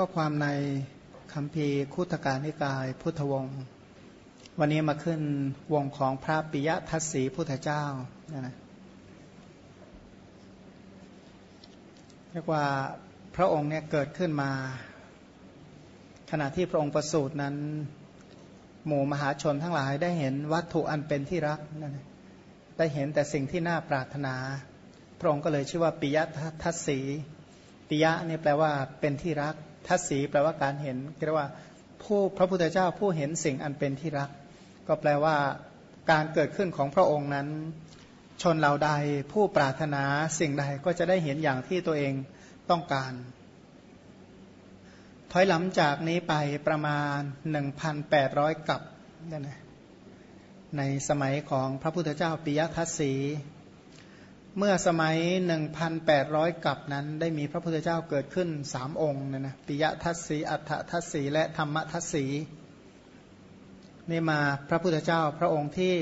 ข้อความในคำพีคุตการนิกาย พุทธวงศ์วันนี้มาขึ้นวงของพระปิยทัศสีพุทธเจ้านะนะเรียกว่าพระองค์เนี่ยเกิดขึ้นมา ขณะที่พระองค์ประสูตินั้น หมู่มหาชนทั้งหลายได้เห็นวัตถุอันเป็นที่รักนั่นได้เห็นแต่สิ่งที่น่าปรารถนา พระองค์ก็เลยชื่อว่าปิยทัศสีปิยะนี่แปลว่าเป็นที่รัก ทัศสีแปลว่าการเห็นเรียกว่าผู้พระพุทธเจ้าผู้เห็นสิ่งอันเป็นที่รัก ก็แปลว่าการเกิดขึ้นของพระองค์นั้นชนเหล่าใดผู้ปรารถนาสิ่งใดก็จะได้เห็นอย่างที่ตัวเองต้องการ ถอยหลังจากนี้ไปประมาณ 1,800 กับนี่นะในสมัยของพระพุทธเจ้าปิยทัศสี เมื่อสมัย 1,800 กับนั้น ได้มีพระพุทธเจ้าเกิดขึ้นสามองค์นะนะปิยทัศสีอัฏฐทัศสีและธรรมทัศสีนี่มาพระพุทธเจ้าพระองค์ที่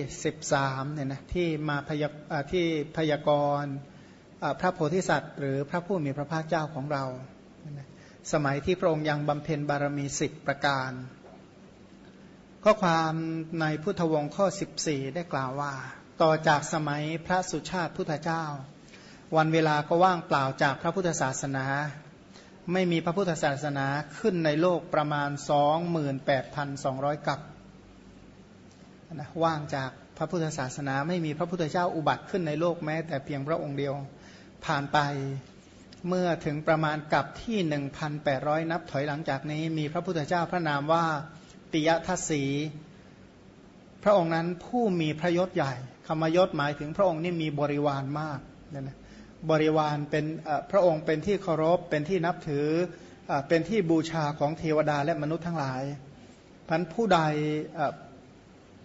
13เนี่ยนะที่มาพยาที่พยากรณ์พระโพธิสัตว์ หรือพระผู้มีพระภาคเจ้าของเรา สมัยที่พระองค์ยังบำเพ็ญบารมีสิบประการ ข้อความในพุทธวงศ์ข้อ 14 ได้กล่าวว่า ต่อจากสมัยพระสุชาติพุทธเจ้า วันเวลาก็ว่างเปล่าจากพระพุทธศาสนา ไม่มีพระพุทธศาสนาขึ้นในโลกประมาณ 28,200 กับนะว่างจากพระพุทธศาสนา ไม่มีพระพุทธเจ้าอุบัติขึ้นในโลกแม้ แต่เพียงพระองค์เดียวผ่านไปเมื่อถึงประมาณกับที่ 1,800 นับถอยหลังจากนี้ มีพระพุทธเจ้าพระนามว่าปิยทัศสี พระองค์นั้นผู้มีพระยศใหญ่ คำยศหมายถึงพระองค์นี่มีบริวารมากเนี่ยนะบริวารเป็นพระองค์เป็นที่เคารพเป็นที่นับถือเป็นที่บูชาของเทวดาและมนุษย์ทั้งหลายพันผู้ใด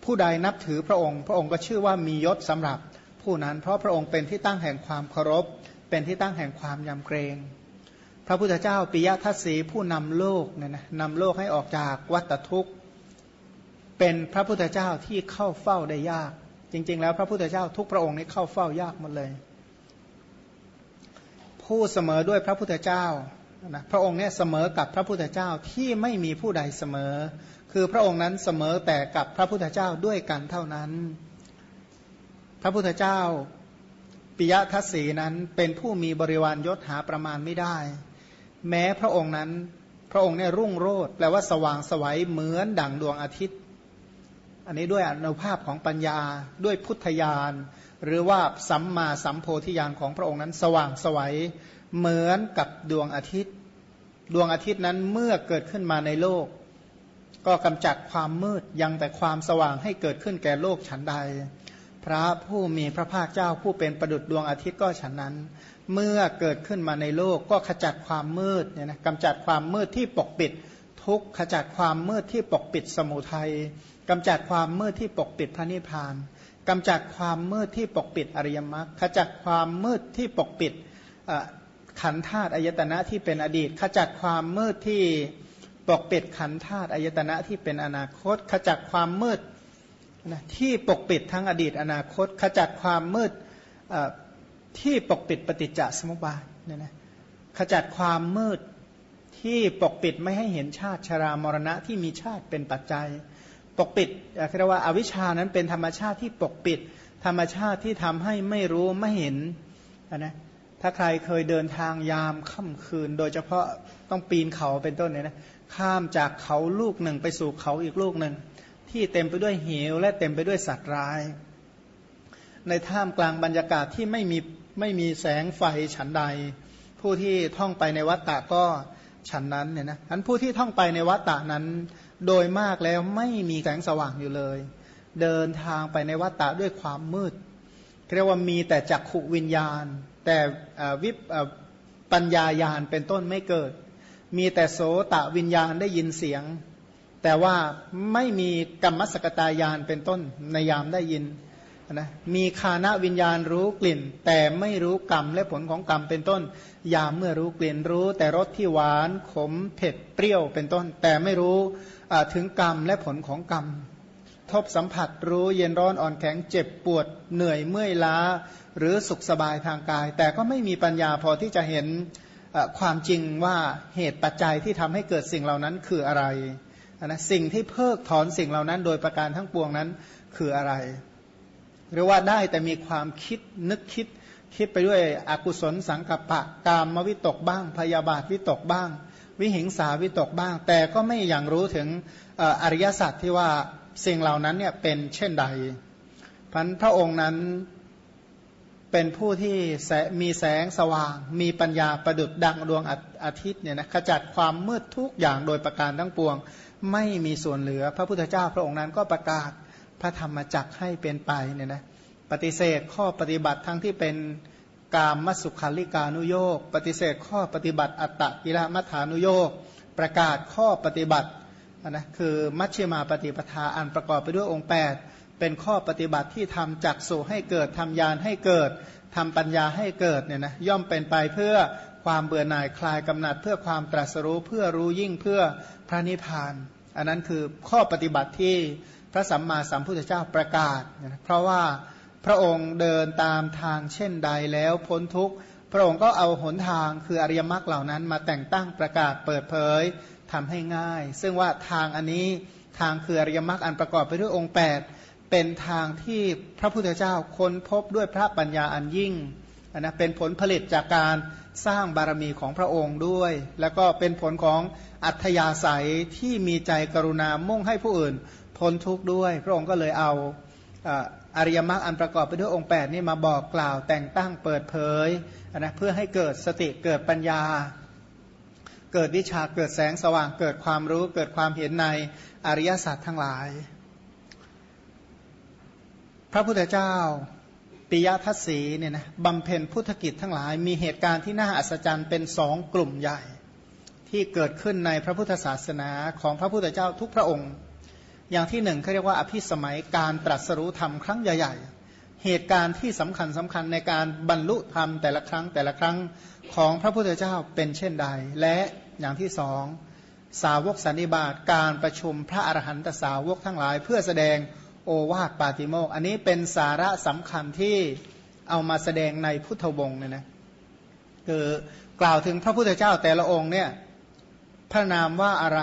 ผู้ใดนับถือพระองค์ พระองค์ก็ชื่อว่ามียศสำหรับผู้นั้น เพราะพระองค์เป็นที่ตั้งแห่งความเคารพ เป็นที่ตั้งแห่งความยำเกรง พระพุทธเจ้าปิยทัศสีผู้นำโลกเนี่ยนะนำโลกให้ออกจากวัฏทุกข์ เป็นพระพุทธเจ้าที่เข้าเฝ้าได้ยาก จริง ๆ แล้วพระพุทธเจ้าทุกพระองค์นี้เข้าเฝ้ายากหมดเลย ผู้เสมอด้วยพระพุทธเจ้านะพระองค์เนี่ยเสมอกับพระพุทธเจ้าที่ไม่มีผู้ใดเสมอ คือพระองค์นั้นเสมอแต่กับพระพุทธเจ้าด้วยกันเท่านั้น พระพุทธเจ้าปิยทัศสีนั้นเป็นผู้มีบริวารยศหาประมาณไม่ได้ แม้พระองค์นั้นพระองค์เนี่ยรุ่งโรจน์แปลว่าสว่างสวัยเหมือนดั่งดวงอาทิตย์ อันนี้ด้วยอนุภาพของปัญญาด้วยพุทธญาณหรือว่าสัมมาสัมโพธิญาณของพระองค์นั้นสว่างสวัยเหมือนกับดวงอาทิตย์ ดวงอาทิตย์นั้นเมื่อเกิดขึ้นมาในโลก ก็กำจัดความมืดยังแต่ความสว่างให้เกิดขึ้นแก่โลกฉันใด พระผู้มีพระภาคเจ้าผู้เป็นประดุจดวงอาทิตย์ก็ฉันนั้น เมื่อเกิดขึ้นมาในโลกก็ขจัดความมืดเนี่ยนะกำจัดความมืดที่ปกปิดทุกขจัดความมืดที่ปกปิดสมุทัย กำจัดความมืดที่ปกปิดพระนิพพานกำจัดความมืดที่ปกปิดอริยมรรคขจัดความมืดที่ปกปิดขันธาตุอายตนะที่เป็นอดีต ขจัดความมืดที่ปกปิดขันธาตุอายตนะที่เป็นอนาคต ขจัดความมืดนะที่ปกปิดทั้งอดีตอนาคต ขจัดความมืดที่ปกปิดปฏิจจสมุปบาทเนี่ยนะขจัดความมืดที่ปกปิดไม่ให้เห็นชาติชรามรณะที่มีชาติเป็นปัจจัย กปิดเรียกว่าอาวิชานั้นเป็นธรรมชาติที่ปกปิด ธรรมชาติที่ทำให้ไม่รู้ไม่เห็นนะถ้าใครเคยเดินทางยามค่ำคืน โดยเฉพาะต้องปีนเขาเป็นต้นเนี่ยนะข้ามจากเขาลูกหนึ่งไปสู่เขาอีกลูกหนึ่ง ที่เต็มไปด้วยเหวและเต็มไปด้วยสัตว์ร้าย ในท่ามกลางบรรยากาศที่ไม่มีไม่มีแสงไฟฉันใด ผู้ที่ท่องไปในวัฏฏะก็ฉันนั้นเนี่ยนะอันผู้ที่ท่องไปในวัฏฏะนั้น โดยมากแล้วไม่มีแสงสว่างอยู่เลย เดินทางไปในวัฏฏะด้วยความมืดเรียกว่ามีแต่จักขุวิญญาณ แต่วิปปัญญายาณเป็นต้นไม่เกิด มีแต่โสตะวิญญาณได้ยินเสียง แต่ว่าไม่มีกรรมสกตายานเป็นต้นในยามได้ยินนะมีคานะวิญญาณรู้กลิ่น แต่ไม่รู้กรรมและผลของกรรมเป็นต้น ยามเมื่อรู้กลิ่นรู้ แต่รสที่หวานขมเผ็ดเปรี้ยวเป็นต้น แต่ไม่รู้ ถึงกรรมและผลของกรรม ทบสัมผัสรู้เย็นร้อนอ่อนแข็งเจ็บปวดเหนื่อยเมื่อยล้า หรือสุขสบายทางกาย แต่ก็ไม่มีปัญญาพอที่จะเห็นความจริงว่าเหตุปัจจัยที่ทำให้เกิดสิ่งเหล่านั้นคืออะไรนะสิ่งที่เพิกถอนสิ่งเหล่านั้น โดยประการทั้งปวงนั้นคืออะไร หรือว่าได้แต่มีความคิดนึกคิดคิดไปด้วยอกุศลสังกัปปะกามวิตกบ้าง พยาบาทวิตกบ้าง วิหิงสาวิตกบ้าง แต่ก็ไม่อย่างรู้ถึงอริยสัจที่ว่าสิ่งเหล่านั้นเนี่ยเป็นเช่นใดพันพระองค์นั้นเป็นผู้ที่มีแสงสว่าง มีปัญญาประดุดดังดวงอาทิตย์เนี่ยนะขจัดความมืดทุกอย่างโดยประการทั้งปวง ไม่มีส่วนเหลือ พระพุทธเจ้าพระองค์นั้นก็ประกาศพระธรรมจักให้เป็นไปเนี่ยนะปฏิเสธข้อปฏิบัติทั้งที่เป็น กามมสุขาลิกานุโยกปฏิเสธข้อปฏิบัติอัตตกิลมัฐานุโยกประกาศข้อปฏิบัตินะคือมัชฌิมาปฏิปทาอันประกอบไปด้วยองค์ 8 เป็นข้อปฏิบัติที่ทำจักสู่ให้เกิดทำยานให้เกิดทำปัญญาให้เกิดเนี่ยนะย่อมเป็นไปเพื่อความเบื่อหน่ายคลายกำหนัด เพื่อความตรัสรู้เพื่อรู้ยิ่งเพื่อพระนิพพาน อันนั้นคือข้อปฏิบัติที่พระสัมมาสัมพุทธเจ้าประกาศ เพราะว่า พระองค์เดินตามทางเช่นใดแล้วพ้นทุกข์ พระองค์ก็เอาหนทางคืออริยมรรคเหล่านั้นมาแต่งตั้งประกาศเปิดเผยทำให้ง่าย ซึ่งว่าทางอันนี้ทางคืออริยมรรคอันประกอบไปด้วยองค์ 8 เป็นทางที่พระพุทธเจ้าค้นพบด้วยพระปัญญาอันยิ่งนะเป็นผลผลิตจากการสร้างบารมีของพระองค์ด้วย แล้วก็เป็นผลของอัธยาศัยที่มีใจกรุณามุ่งให้ผู้อื่นพ้นทุกข์ด้วย พระองค์ก็เลยเอา อริยมรรคอันประกอบไปด้วยองค์ 8 นี่มาบอกกล่าวแต่งตั้งเปิดเผยนะเพื่อให้เกิดสติเกิดปัญญา เกิดวิชาเกิดแสงสว่างเกิดความรู้เกิดความเห็นในอริยสัจทั้งหลาย พระพุทธเจ้าปิยทัศสีเนี่ยนะบำเพ็ญพุทธกิจทั้งหลาย มีเหตุการณ์ที่น่าอัศจรรย์เป็นสองกลุ่มใหญ่ ที่เกิดขึ้นในพระพุทธศาสนาของพระพุทธเจ้าทุกพระองค์ อย่างที่หนึ่งเขาเรียกว่าอภิสมัยการตรัสรู้ธรรมครั้งใหญ่ ๆ เหตุการณ์ที่สำคัญสำคัญในการบรรลุธรรมแต่ละครั้งแต่ละครั้งของพระพุทธเจ้าเป็นเช่นใด และอย่างที่สองสาวกสันนิบาตการประชุมพระอรหันตสาวกทั้งหลาย เพื่อแสดงโอวาทปาติโมกอันนี้เป็นสาระสำคัญที่เอามาแสดงในพุทธวงศ์เนี่ยนะคือกล่าวถึงพระพุทธเจ้าแต่ละองค์เนี่ยพระนามว่าอะไร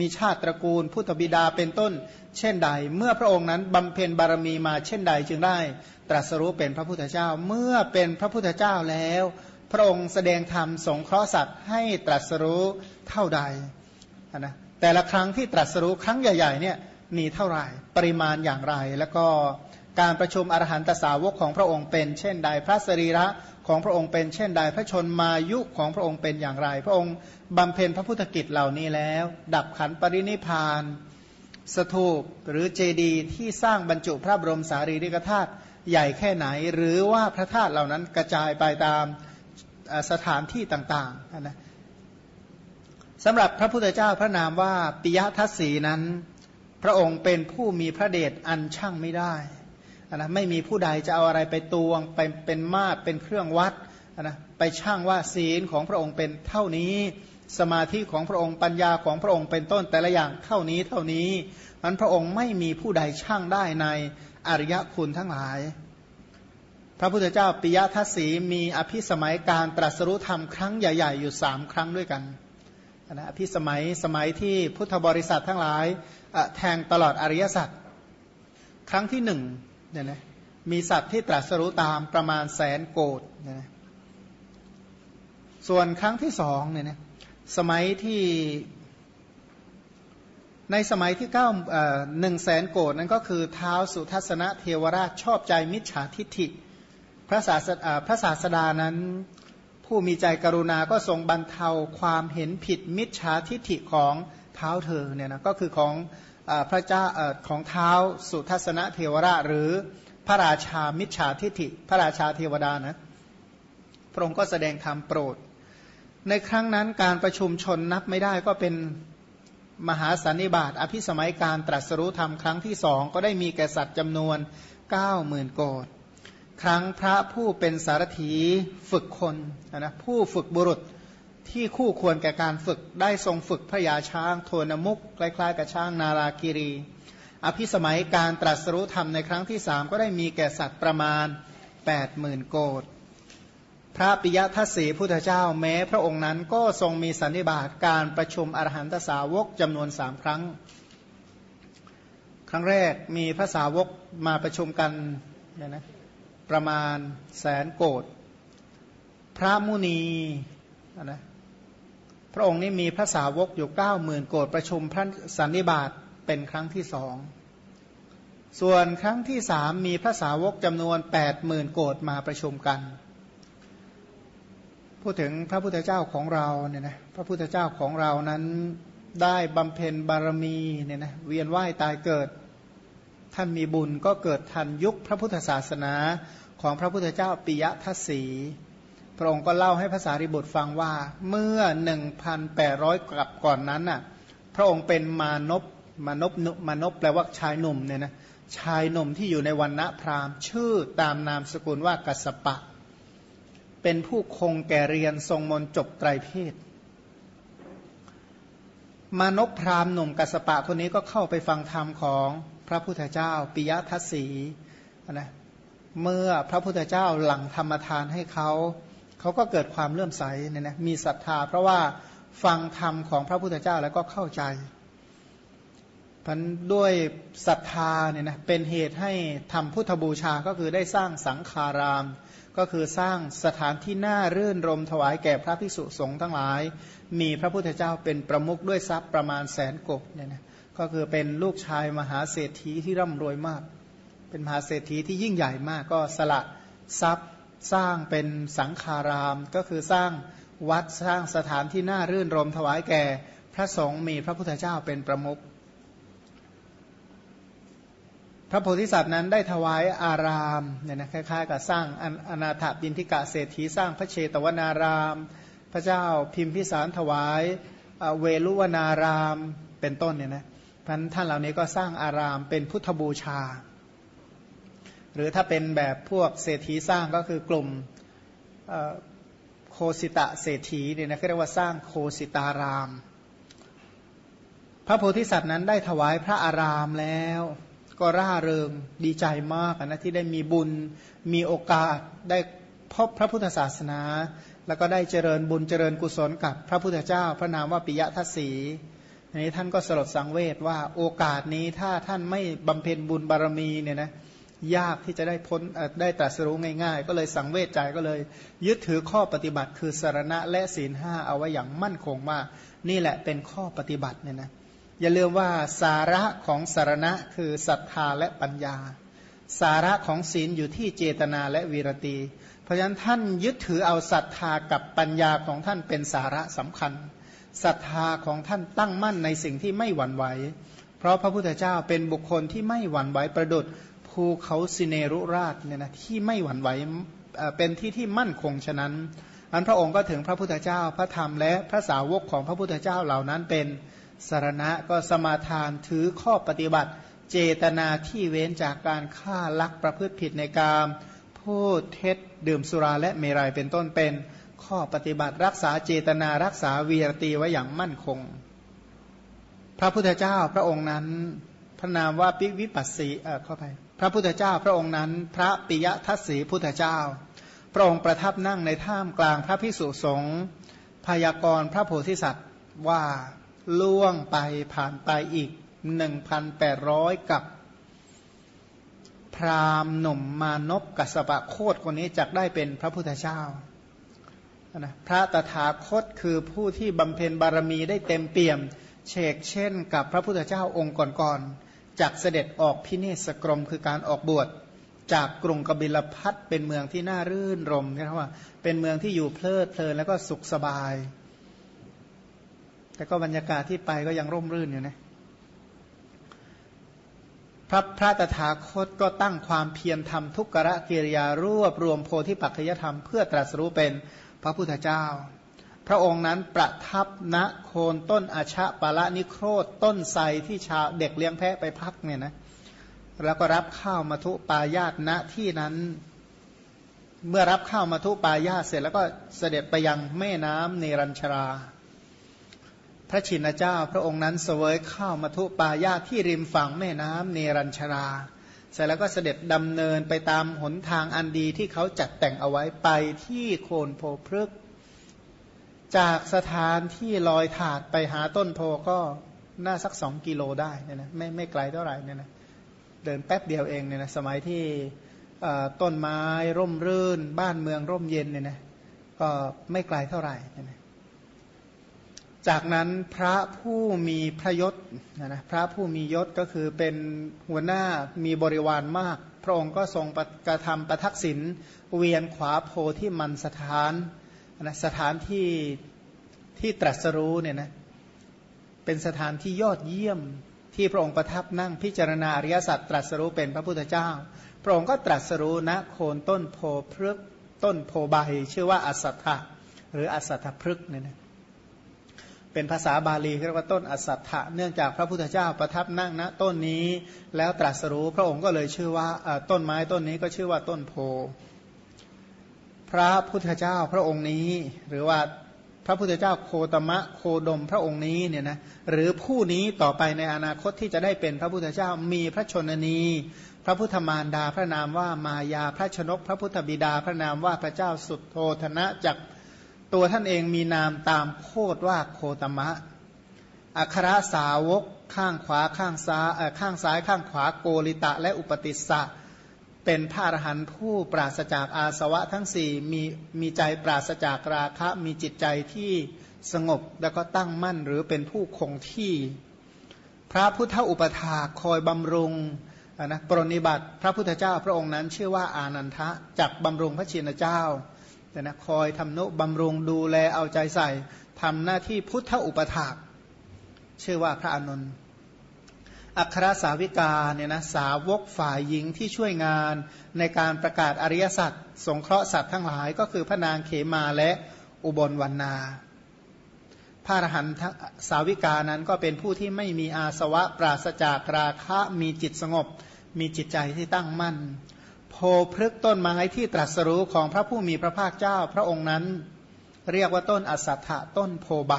มีชาติตระกูลพุทธบิดาเป็นต้น เช่นใด เมื่อพระองค์นั้นบำเพ็ญบารมีมาเช่นใดจึงได้ ตรัสรู้เป็นพระพุทธเจ้าเมื่อเป็นพระพุทธเจ้าแล้ว พระองค์แสดงธรรมสงเคราะห์สัตว์ให้ตรัสรู้เท่าใดนะแต่ละครั้งที่ตรัสรู้ครั้งใหญ่ๆเนี่ยมีเท่าไหร่ปริมาณอย่างไรแล้วก็ การประชุมอรหันตสาวกของพระองค์เป็น เช่นใดพระสรีระของพระองค์เป็นเช่นใดพระชนมายุของพระองค์เป็นอย่างไร พระองค์บำเพ็ญพระพุทธกิจเหล่านี้แล้ว ดับขันปรินิพาน สถูปหรือเจดีย์ที่สร้างบรรจุพระบรมสารีริกธาตุใหญ่แค่ไหน หรือว่าพระธาตุเหล่านั้นกระจายไปตามสถานที่ต่างๆนะสำหรับพระพุทธเจ้าพระนามว่าปิยทัศสีนั้น พระองค์เป็นผู้มีพระเดชอันช่างไม่ได้ นะไม่มีผู้ใดจะเอาอะไรไปตวงไปเป็นมาตรเป็นเครื่องวัดนะไปช่างว่าศีลของพระองค์เป็นเท่านี้ สมาธิของพระองค์ปัญญาของพระองค์เป็นต้นแต่ละอย่างเท่านี้เท่านี้มันพระองค์ไม่มีผู้ใดช่างได้ในอริยคุณทั้งหลาย พระพุทธเจ้าปิยทัศสีมีอภิสมัยการตรัสรู้ธรรมครั้งใหญ่ๆ อยู่สามครั้งด้วยกันนะอภิสมัยสมัยที่พุทธบริษัททั้งหลายแทงตลอดอริยสัจครั้งที่หนึ่ง เนี่ยนะมีสัตว์ที่ตรัสรู้ตามประมาณแสนโกดเนะส่วนครั้งที่สองเนี่ยนะสมัยที่ในสมัยที่เก้าหนึ่งแสนโกดนั้นก็คือเท้าสุทัศนะเทวราชชอบใจมิจฉาทิฐิพระศาสพระศาสดานั้น ผู้มีใจกรุณาก็ทรงบรรเทาความเห็นผิดมิจฉาทิฐิของเท้าเธอเนี่ยนะก็คือของ พระเจ้าของเท้าสุทัศนะเทวราชหรือพระราชามิจฉาทิฐิ พระราชาเทวดานะพระองค์ก็แสดงธรรมโปรด ในครั้งนั้นการประชุมชนนับไม่ได้ก็เป็นมหาสันนิบาตอภิสมัยการตรัสรู้ธรรมครั้งที่สองก็ได้มีแก่สัตว์จำนวน9มื่นโกดครั้งพระผู้เป็นสารถีฝึกคนนะผู้ฝึกบุรุษ ที่คู่ควรแก่การฝึกได้ทรงฝึกพระยาช้างโทนมุกคล้ายๆกับช้างนาราคิรี อภิสมัยการตรัสรู้ธรรมในครั้งที่สามก็ได้มีแก่สัตว์ประมาณ 8 0,000 โกดพระปิยทัศสีพุทธเจ้าแม้พระองค์นั้นก็ทรงมีสันนิบาตการประชุมอรหันตสาวกจำนวนสามครั้ง ครั้งแรกมีพระสาวกมาประชุมกันเนี่ยนะประมาณแสนโกดพระมุนีนะ ระองค์นี้มีพระสาวกอยู่เก้าหมื่นโกดประชุมพระสันนิบาตเป็นครั้งที่สองส่วนครั้งที่สามมีพระสาวกจำนวนแปดหมื่นโกดมาประชุมกัน พูดถึงพระพุทธเจ้าของเราเนี่ยนะพระพุทธเจ้าของเรานั้นได้บำเพ็ญบารมีเนี่ยนะเวียนว่ายตายเกิด ท่านมีบุญก็เกิดทันยุคพระพุทธศาสนาของพระพุทธเจ้าปิยทัศสี พระองค์ก็เล่าให้ภาษาริบุตรฟังว่าเมื่อ 1,800กับก่อนนั้นน่ะพระองค์เป็นมานพมานพมานพแปลว่าชายหนุ่มเนี่ยนะชายหนุ่มที่อยู่ในวันณะพราหมณ์ ชื่อตามนามสกุลว่ากัสปะ เป็นผู้คงแก่เรียนทรงมนจบไตรเพศ มานพพราหมณ์หนุ่มกัสปะคนนี้ก็เข้าไปฟังธรรมของพระพุทธเจ้าปิยทัศสีนะเมื่อพระพุทธเจ้าหลังธรรมทานให้เขา เขาก็เกิดความเลื่อมใสเนี่ยนะมีศรัทธา เพราะว่าฟังธรรมของพระพุทธเจ้าแล้วก็เข้าใจพันด้วยศรัทธาเนี่ยนะเป็นเหตุให้ทำพุทธบูชาก็คือได้สร้างสังฆาราม ก็คือสร้างสถานที่น่ารื่นรมถวายแก่พระภิกษุสงฆ์ทั้งหลาย มีพระพุทธเจ้าเป็นประมุขด้วยทรัพย์ประมาณแสนกบเนี่ยนะก็คือเป็นลูกชายมหาเศรษฐีที่ร่ำรวยมาก เป็นมหาเศรษฐีที่ยิ่งใหญ่มากก็สละทรัพย์ สร้างเป็นสังฆาราม ก็คือสร้างวัดสร้างสถานที่น่ารื่นรมถวายแก่ พระสงฆ์มีพระพุทธเจ้าเป็นประมุขพระโพธิสัตว์นั้นได้ถวายอารามเนี่ยนะคล้ายๆกับสร้างอนาถบินทิกะเศรษฐีสร้างพระเชตวนาราม พระเจ้าพิมพิสารถวายเวลุวนารามเป็นต้นเนี่ยนะท่านท่านเหล่านี้ก็สร้างอารามเป็นพุทธบูชา หรือถ้าเป็นแบบพวกเศรษฐีสร้างก็คือกลุ่มโคสิตะเศรษฐีเนี่ยนะเรียกว่าสร้างโคสิตาราม พระโพธิสัตว์นั้นได้ถวายพระอารามแล้ว ก็ร่าเริงดีใจมากนะที่ได้มีบุญมีโอกาสได้พบพระพุทธศาสนา แล้วก็ได้เจริญบุญเจริญกุศลกับพระพุทธเจ้า พระนามว่าปิยทัศสีอันนี้ท่านก็สลดสังเวชว่าโอกาสนี้ถ้าท่านไม่บำเพ็ญบุญบารมีเนี่ยนะ ยากที่จะได้พ้นได้ตรัสรู้ง่ายๆ ก็เลยสังเวชใจก็เลย ยึดถือข้อปฏิบัติ คือสารณะและศีลห้าเอาไว้อย่างมั่นคงว่านี่แหละเป็นข้อปฏิบัติเนี่ยนะอย่าลืมว่าสาระของสารณะคือศรัทธาและปัญญา สาระของศีลอยู่ที่เจตนาและวีรตี เพราะฉะนั้นท่านยึดถือเอาศรัทธากับปัญญาของท่านเป็นสาระสำคัญศรัทธาของท่านตั้งมั่นในสิ่งที่ไม่หวั่นไหว เพราะพระพุทธเจ้าเป็นบุคคลที่ไม่หวั่นไหวประดุด ภูเขาสิเนรุราชเนี่ยนะที่ไม่หวั่นไหวเป็นที่ที่มั่นคงฉะนั้นอันพระองค์ก็ถึงพระพุทธเจ้าพระธรรมและพระสาวกของพระพุทธเจ้าเหล่านั้นเป็นสารณะก็สมาทานถือข้อปฏิบัติ เจตนาที่เว้นจากการฆ่าลักประพฤติผิดในกามพูดเท็จดื่มสุราและเมรัยเป็นต้นเป็น ข้อปฏิบัติรักษาเจตนารักษาวีรตีไว้อย่างมั่นคง พระพุทธเจ้าพระองค์นั้นพระนามว่าปิวิปัสสีเออเข้าไป พระพุทธเจ้าพระองค์นั้น พระปิยทัศสีพุทธเจ้า พระองค์ประทับนั่งในท่ามกลางพระพิสุสงฆ์พยากรณ์พระโพธิสัตว์ว่าล่วงไปผ่านไปอีกหนึ่งพันแปดร้อยกับ พรามหนุ่มมานพกัสปะโคตคนนี้จักได้เป็นพระพุทธเจ้านะพระตถาคตคือผู้ที่บำเพ็ญบารมีได้เต็มเปี่ยมเชกเช่นกับพระพุทธเจ้าองค์ก่อนๆ จากเสด็จออกพิเนสกรมคือการออกบวชจากกรุงกบิลพัทเป็นเมืองที่น่ารื่นรมนะว่า เป็นเมืองที่อยู่เพลิดเพลินแล้วก็สุขสบาย แต่ก็บรรยากาศที่ไปก็ยังร่มรื่นอยู่นะพระพระตถาคตก็ตั้งความเพียรทำทุกขะกิริยารวบรวมโพธิปัจจยธรรม เพื่อตรัสรู้เป็นพระพุทธเจ้า พระองค์นั้นประทับณโคนต้นอาชะปะละนิโครธต้นไทรที่ชาวเด็กเลี้ยงแพะไปพักเนี่ยนะแล้วก็รับข้าวมาทุปายาตณที่นั้น เมื่อรับข้าวมาทุปายาตเสร็จแล้วก็เสด็จไปยังแม่น้ำเนรัญชรา พระชินเจ้าพระองค์นั้นเสวยข้าวมัทุปายาที่ริมฝั่งแม่น้ำเนรัญชรา เสร็จแล้วก็เสด็จดำเนินไปตามหนทางอันดีที่เขาจัดแต่งเอาไว้ไปที่โคนโพพฤกษ จากสถานที่ลอยถาดไปหาต้นโพก็น่าสักสองกิโลได้เนี่ยนะไม่ไม่ไกลเท่าไหร่เนี่ยนะเดินแป๊บเดียวเองเนี่ยนะสมัยที่ต้นไม้ร่มรื่น บ้านเมืองร่มเย็นเนี่ยนะก็ไม่ไกลเท่าไหร่เนี่ยนะจากนั้นพระผู้มีพระยศนะนะพระผู้มียศก็คือเป็นหัวหน้ามีบริวารมาก พระองค์ก็ทรงกระทำประทักษิณเวียนขวาโพที่มันสถาน นะสถานที่ที่ตรัสรู้เนี่ยนะเป็นสถานที่ยอดเยี่ยมที่พระองค์ประทับนั่งพิจารณาอริยสัจตรัสรู้เป็นพระพุทธเจ้า พระองค์ก็ตรัสรู้ณโคนต้นโพพฤกต้นโพใบชื่อว่าอสัตถะหรืออสัตถพฤกเนี่ยนะเป็นภาษาบาลีเรียกว่าต้นอสัตถะเนื่องจากพระพุทธเจ้าประทับนั่งณต้นนี้ แล้วตรัสรู้พระองค์ก็เลยชื่อว่าต้นไม้ต้นนี้ก็ชื่อว่าต้นโพ พระพุทธเจ้าพระองค์นี้ หรือว่าพระพุทธเจ้าโคตมะโคดมพระองค์นี้เนี่ยนะหรือผู้นี้ต่อไปในอนาคตที่จะได้เป็นพระพุทธเจ้ามีพระชนนี พระพุทธมารดาพระนามว่ามายาพระชนก พระพุทธบิดาพระนามว่าพระเจ้าสุดโทธนะจากตัวท่านเองมีนามตามโคดว่าโคตมะ อัครสาวกข้างขวาข้างซ้ายข้างซ้ายข้างขวาโกริตะและอุปติสสะ เป็นพระอรหันต์ผู้ปราศจากอาสวะทั้งสี่มีมีใจปราศจากราคะ มีจิตใจที่สงบแล้วก็ตั้งมั่นหรือเป็นผู้คงที่ พระพุทธอุปถาคอยบำรุงนะปรนิบัติพระพุทธเจ้าพระองค์นั้นชื่อว่าอานันทะจักบำรุงพระชินเจ้าแต่นะคอยทำนุบำรุงดูแลเอาใจใส่ทำหน้าที่พุทธอุปถาชื่อว่าพระอนุน อัครสาวิกาเนี่ยนะสาวกฝ่ายหญิงที่ช่วยงานในการประกาศอริยสัจสงเคราะห์สัตว์ทั้งหลาย ก็คือพระนางเขมาและอุบลวรรณาพระอรหันตสาวิกานั้นก็เป็นผู้ที่ไม่มีอาสวะปราศจากราคะมีจิตสงบ มีจิตใจที่ตั้งมั่น โพพฤกต้นไม้ที่ตรัสรู้ของพระผู้มีพระภาคเจ้าพระองค์นั้น เรียกว่าต้นอสัตถะต้นโพใบ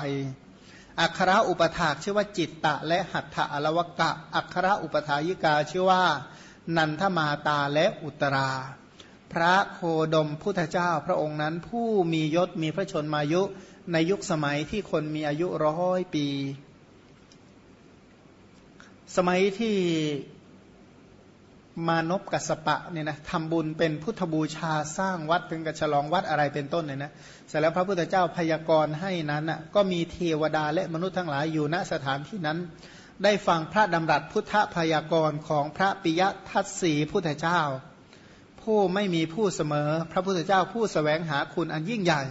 อัคระอุปถากชื่อว่าจิตตะ และหัตถะอลวกะ อัคระอุปถายิกาชื่อว่า นันทมาตาและอุตรา พระโคดมพุทธเจ้าพระองค์นั้นผู้มียศมีพระชนมายุในยุคสมัยที่คนมีอายุร้อยปี สมัยที่ มานพกัสปะเนี่ยนะทำบุญเป็นพุทธบูชาสร้างวัดเป็นกระฉลองวัดอะไรเป็นต้นเนี่ยนะเสร็จแล้วพระพุทธเจ้าพยากรณ์ให้นั้นอะก็มีเทวดาและมนุษย์ทั้งหลายอยู่ณสถานที่นั้น ได้ฟังพระดำรัสพุทธพยากรณ์ของพระปิยทัตสีพุทธเจ้า ผู้ไม่มีผู้เสมอ พระพุทธเจ้าผู้สแสวงหาคุณอันยิ่งใหญ่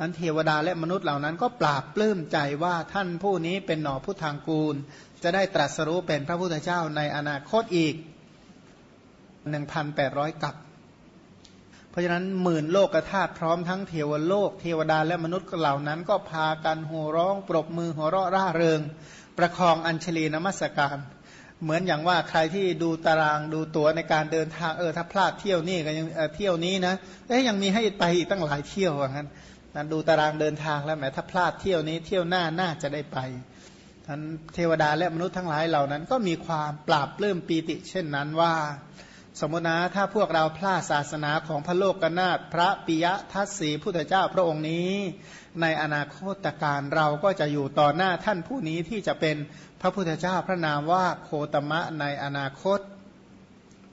นั้นเทวดาและมนุษย์เหล่านั้นก็ปราบปลื้มใจว่าท่านผู้นี้เป็นหน่อพุทธางกูล จะได้ตรัสรู้เป็นพระพุทธเจ้าในอนาคตอีก หนึ่งพันแปดร้อยกับ เพราะฉะนั้นหมื่นโลกธาตุพร้อมทั้งเทวโลก เทวดาและมนุษย์เหล่านั้น ก็พากันโห่ร้องปรบมือหัวเราะร่าเริง ประคองอัญชลีนมัสการ เหมือนอย่างว่าใครที่ดูตารางดูตั๋วในการเดินทางเออถ้าพลาดเที่ยวนี่ก็ยังเที่ยวนี้นะเอ๊ยยังมีให้ไปอีกตั้งหลายเที่ยวว่างั้นนดูตารางเดินทางแล้วแหมถ้าพลาดเที่ยวนี้เที่ยวหน้าน่าจะได้ไปท่านเทวดาและมนุษย์ทั้งหลายเหล่านั้นก็มีความปราบปลื้มปีติ เช่นนั้นว่า สมมตินะถ้าพวกเราพลาดศาสนาของพระโลกกนาถพระปิยทัศสีพุทธเจ้าพระองค์นี้ ในอนาคตการเราก็จะอยู่ต่อหน้าท่านผู้นี้ที่จะเป็นพระพุทธเจ้าพระนามว่าโคตมะในอนาคต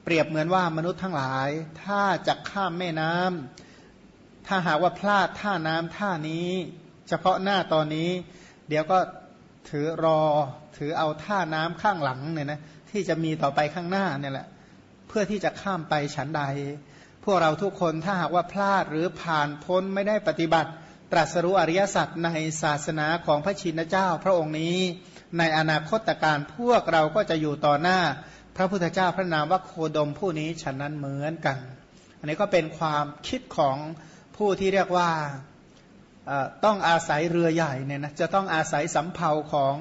เปรียบเหมือนว่ามนุษย์ทั้งหลาย ถ้าจะข้ามแม่น้ำถ้าหากว่าพลาดท่าน้ำท่านี้ เฉพาะหน้าตอนนี้ เดี๋ยวก็ถือรอถือเอาท่าน้ำข้างหลังเนี่ยนะที่จะมีต่อไปข้างหน้าเนี่ยแหละ พื่อที่จะข้ามไปฉันใด พวกเราทุกคนถ้าหากว่าพลาดหรือผ่านพ้นไม่ได้ปฏิบัติ ตรัสรู้อริยสัจในศาสนาของพระชินเจ้า พระองค์นี้ ในอนาคตการพวกเราก็จะอยู่ต่อหน้า พระพุทธเจ้าพระนามว่าโคดมผู้นี้ฉะนั้นเหมือนกัน อันนี้ก็เป็นความคิดของผู้ที่เรียกว่าต้องอาศัยเรือใหญ่เนี่ยนะจะต้องอาศัยสำเภาของ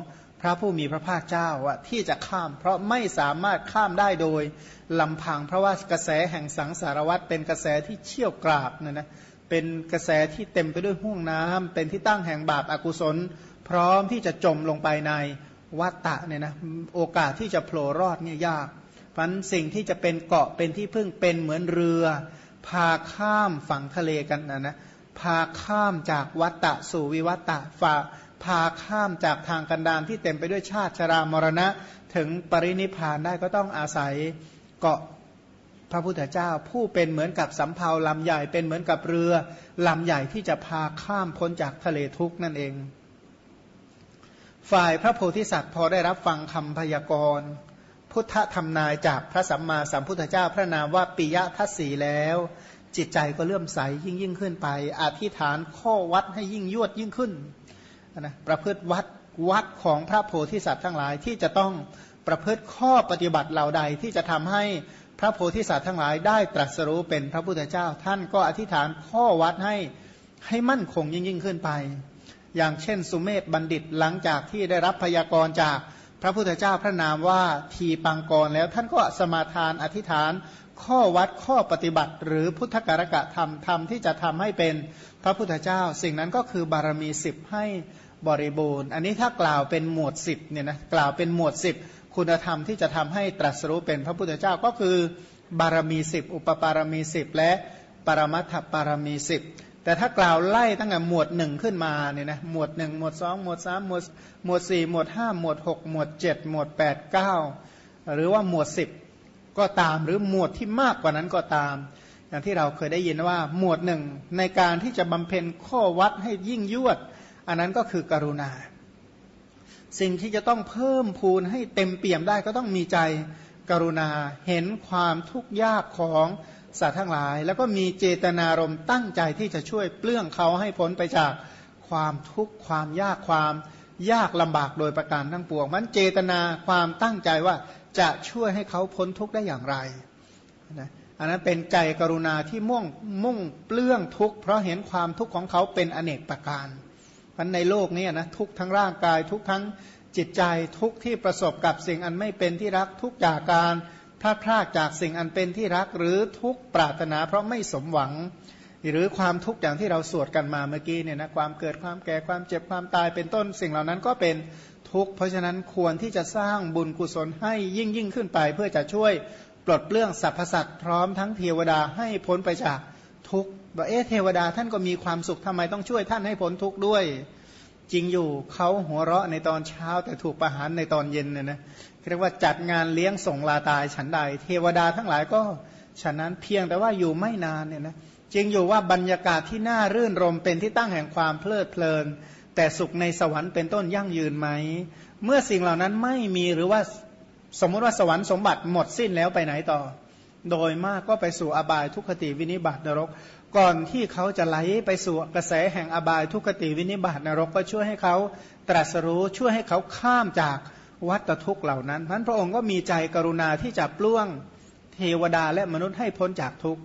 พระผู้มีพระภาคเจ้าว่าที่จะข้าม เพราะไม่สามารถข้ามได้โดยลำพัง เพราะว่ากระแสแห่งสังสารวัตเป็นกระแสที่เชี่ยวกราบเนี่ยนะเป็นกระแสที่เต็มไปด้วยห่วงน้ำเป็นที่ตั้งแห่งบาปอากุศล พร้อมที่จะจมลงไปในวัตตะเนี่ยนะโอกาสที่จะโผล่รอดเนี่ยยากพันสิ่งที่จะเป็นเกาะเป็นที่พึ่งเป็นเหมือนเรือ พาข้ามฝั่งทะเลกันนะนะพาข้ามจากวัตตะสู่วิวัตตะฝา พาข้ามจากทางกันดานที่เต็มไปด้วยชาติชรามรณะ ถึงปรินิพานได้ก็ต้องอาศัยเกาะพระพุทธเจ้าผู้เป็นเหมือนกับสำเภาลำใหญ่เป็นเหมือนกับเรือลำใหญ่ที่จะพาข้ามพ้นจากทะเลทุกนั่นเอง ฝ่ายพระโพธิสัตว์พอได้รับฟังคำพยากรณ์ พุทธธรรมนายจากพระสัมมาสัมพุทธเจ้าพระนามว่าปิยทัศสีแล้ว จิตใจก็เลื่อมใสยิ่งยิ่งขึ้นไป อธิษฐานข้อวัดให้ยิ่งยวดยิ่งขึ้น นะประพฤติวัดวัดของพระโพธิสัตว์ทั้งหลายที่จะต้องประพฤติข้อปฏิบัติเหล่าใดที่จะทำให้พระโพธิสัตว์ทั้งหลายได้ตรัสรู้เป็นพระพุทธเจ้า ท่านก็อธิษฐานข้อวัดให้ให้มั่นคงยิ่งยิ่งขึ้นไป อย่างเช่นสุเมธบัณฑิตหลังจากที่ได้รับพยากรณ์จากพระพุทธเจ้าพระนามว่าทีปังกรแล้วท่านก็สมาทานอธิษฐานข้อวัดข้อปฏิบัติ หรือพุทธการกะธรรมธรรมที่จะทำให้เป็นพระพุทธเจ้า สิ่งนั้นก็คือบารมีสิบให้ บริบูรณ์ อันนี้ถ้ากล่าวเป็นหมวดสิบเนี่ยนะกล่าวเป็นหมวดสิบคุณธรรมที่จะทำให้ตรัสรู้เป็นพระพุทธเจ้าก็คือบารมีสิบอุปปารมีสิบและปรมัตถปารมีสิบแต่ถ้ากล่าวไล่ตั้งแต่หมวดหนึ่งขึ้นมาเนี่ยนะหมวดหนึ่งหมวดสองหมวดสามหมวดหมวดสี่หมวดห้าหมวดหกหมวดเจ็ดหมวดแปดเก้าหรือว่าหมวดสิบก็ตามหรือหมวดที่มากกว่านั้นก็ตาม อย่างที่เราเคยได้ยินว่าหมวดหนึ่งในการที่จะบำเพ็ญข้อวัดให้ยิ่งยวด อันนั้นก็คือกรุณา สิ่งที่จะต้องเพิ่มพูนให้เต็มเปี่ยมได้ก็ต้องมีใจกรุณาเห็นความทุกข์ยากของสัตว์ทั้งหลาย แล้วก็มีเจตนารมณ์ตั้งใจที่จะช่วยเปลื้องเขาให้พ้นไปจากความทุกข์ความยากความยากลำบากโดยประการทั้งปวง มันเจตนาความตั้งใจว่าจะช่วยให้เขาพ้นทุกข์ได้อย่างไรนะอันนั้นเป็นใจกรุณาที่มุ่งมุ่งเปลื้องทุกข์เพราะเห็นความทุกข์ของเขาเป็นอเนกประการ มันในโลกนี้นะทุกทั้งร่างกาย ทุกทั้งจิตใจทุกที่ประสบกับสิ่งอันไม่เป็นที่รักทุกจากการพลาดพลาดจากสิ่งอันเป็นที่รักหรือทุกปรารถนา เพราะไม่สมหวัง หรือความทุกข์อย่างที่เราสวดกันมาเมื่อกี้เนี่ยนะความเกิดความแก่ความเจ็บความตายเป็นต้นสิ่งเหล่านั้นก็เป็นทุกข์เพราะฉะนั้นควรที่จะสร้างบุญกุศลให้ยิ่งยิ่งขึ้นไป เพื่อจะช่วยปลดเปลื้องสรรพสัตว์พร้อมทั้งเทวดาให้พ้นไปจากทุกข์ ว่าเอ๊ะเทวดาท่านก็มีความสุขทำไมต้องช่วยท่านให้พ้นทุกข์ด้วย จริงอยู่เขาหัวเราะในตอนเช้าแต่ถูกประหารในตอนเย็นเนี่ยนะเรียกว่าจัดงานเลี้ยงส่งลาตายฉันใด เทวดาทั้งหลายก็ฉะนั้นเพียงแต่ว่าอยู่ไม่นานเนี่ยนะจริงอยู่ว่าบรรยากาศที่น่ารื่นรมเป็นที่ตั้งแห่งความเพลิดเพลิน แต่สุขในสวรรค์เป็นต้นยั่งยืนไหม เมื่อสิ่งเหล่านั้นไม่มีหรือว่าสมมติว่าสวรรค์สมบัติหมดสิ้นแล้วไปไหนต่อ โดยมากก็ไปสู่อบายทุกขติวินิบาตนรก ก่อนที่เขาจะไหลไปสู่กระแสแห่งอบายทุกติวินิบาตนรก ก็ช่วยให้เขาตรัสรู้ช่วยให้เขาข้ามจากวัฏทุกข์เหล่านั้นนั้นพระองค์ก็มีใจกรุณาที่จะปล้วงเทวดาและมนุษย์ให้พ้นจากทุกข์